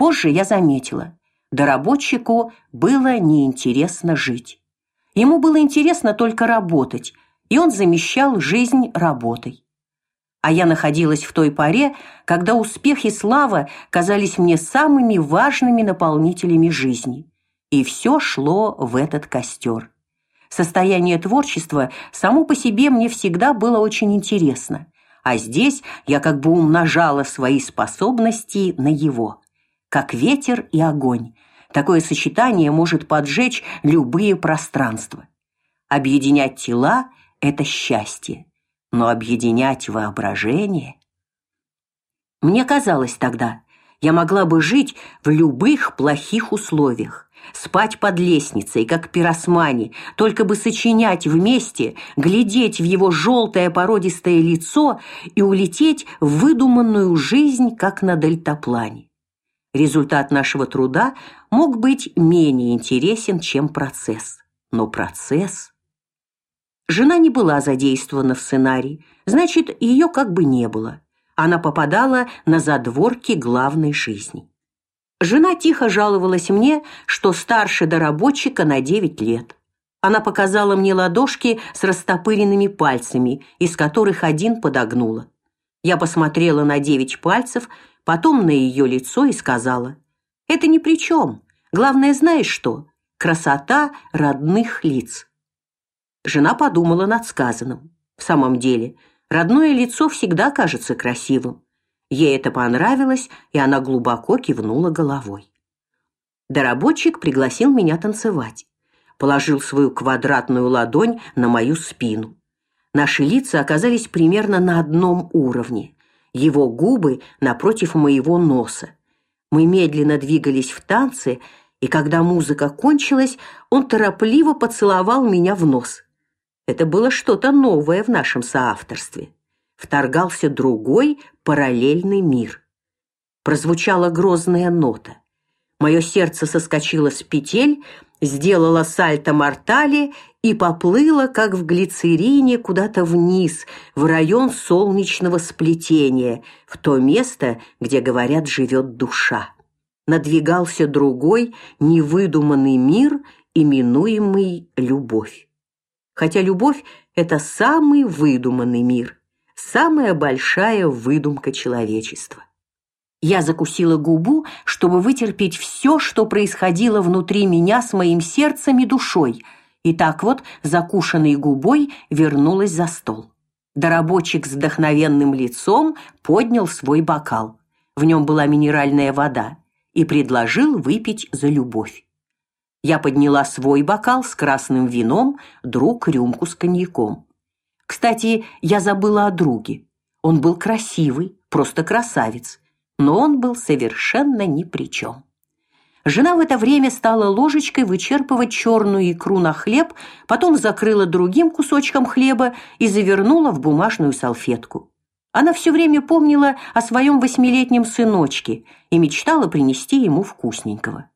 Позже я заметила, доработчику было неинтересно жить. Ему было интересно только работать, и он замещал жизнь работой. А я находилась в той поре, когда успех и слава казались мне самыми важными наполнителями жизни. И все шло в этот костер. Состояние творчества само по себе мне всегда было очень интересно, а здесь я как бы умножала свои способности на его. Как ветер и огонь. Такое сочетание может поджечь любые пространства. Объединять тела это счастье но объединять воображение Мне казалось тогда, я могла бы жить в любых плохих условиях, спать под лестницей, как пиросмани, только бы сочинять вместе, глядеть в его желтое породистое лицо и улететь в выдуманную жизнь, как на дельтаплане. Результат нашего труда мог быть менее интересен, чем процесс, но процесс Жена не была задействована в сценарий, значит, ее как бы не было. Она попадала на задворки главной жизни. Жена тихо жаловалась мне, что старше доработчика на 9 лет. Она показала мне ладошки с растопыренными пальцами, из которых один подогнула. Я посмотрела на девять пальцев, потом на ее лицо и сказала: "Это ни при чем. Главное, знаешь что? Красота родных лиц". Жена подумала над сказанным. В самом деле, родное лицо всегда кажется красивым. Ей это понравилось, и она глубоко кивнула головой. Доработчик пригласил меня танцевать. Положил свою квадратную ладонь на мою спину. Наши лица оказались примерно на одном уровне. Его губы напротив моего носа. Мы медленно двигались в танце, и когда музыка кончилась, он торопливо поцеловал меня в нос. Это было что-то новое в нашем соавторстве. Вторгался другой параллельный мир. Прозвучала грозная нота. Мое сердце соскочило с петель, сделало сальто мортали и поплыло, как в глицерине, куда-то вниз, в район солнечного сплетения, в то место, где, говорят, живет душа. Надвигался другой, невыдуманный мир, именуемый любовь хотя любовь это самый выдуманный мир, самая большая выдумка человечества. Я закусила губу, чтобы вытерпеть все, что происходило внутри меня с моим сердцем и душой, и так вот, закушенной губой, вернулась за стол. Доработчик с вдохновенным лицом поднял свой бокал. В нем была минеральная вода и предложил выпить за любовь. Я подняла свой бокал с красным вином, друг рюмку с коньяком. Кстати, я забыла о друге. Он был красивый, просто красавец, но он был совершенно ни при чем. Жена в это время стала ложечкой вычерпывать черную икру на хлеб, потом закрыла другим кусочком хлеба и завернула в бумажную салфетку. Она все время помнила о своем восьмилетнем сыночке и мечтала принести ему вкусненького.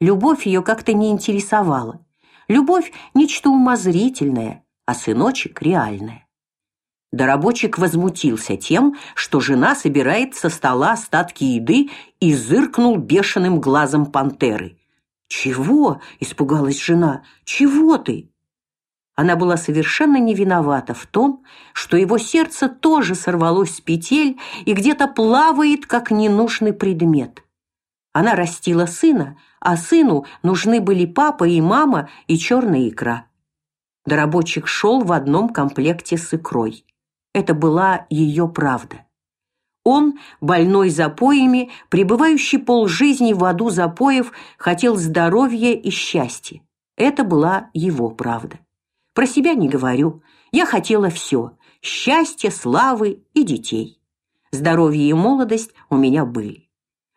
Любовь ее как-то не интересовала. Любовь нечто умозрительное, а сыночек реальное. Доработчик возмутился тем, что жена собирает со стола остатки еды и зыркнул бешеным глазом пантеры. "Чего?" испугалась жена. "Чего ты?" Она была совершенно не виновата в том, что его сердце тоже сорвалось с петель и где-то плавает, как ненужный предмет. Она растила сына, а сыну нужны были папа и мама и черная икра. Доработчик шел в одном комплекте с икрой. Это была ее правда. Он, больной запоями, пребывающий полжизни в аду запоев, хотел здоровья и счастья. Это была его правда. Про себя не говорю. Я хотела все: счастья, славы и детей. Здоровье и молодость у меня были.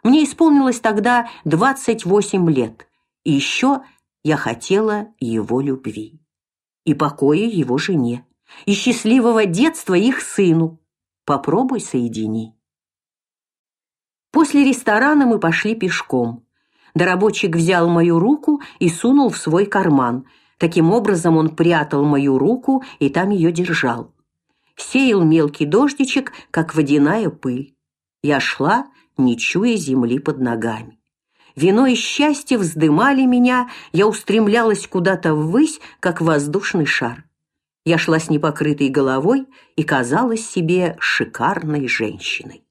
Мне исполнилось тогда 28 лет, и еще я хотела его любви и покоя его жене, и счастливого детства их сыну. Попробуй соедини. После ресторана мы пошли пешком. Доработчик взял мою руку и сунул в свой карман. Таким образом он прятал мою руку и там ее держал. Сеял мелкий дождичек, как водяная пыль. Я шла, не чуя земли под ногами. Вино и счастье вздымали меня, я устремлялась куда-то ввысь, как воздушный шар. Я шла с непокрытой головой и казалась себе шикарной женщиной.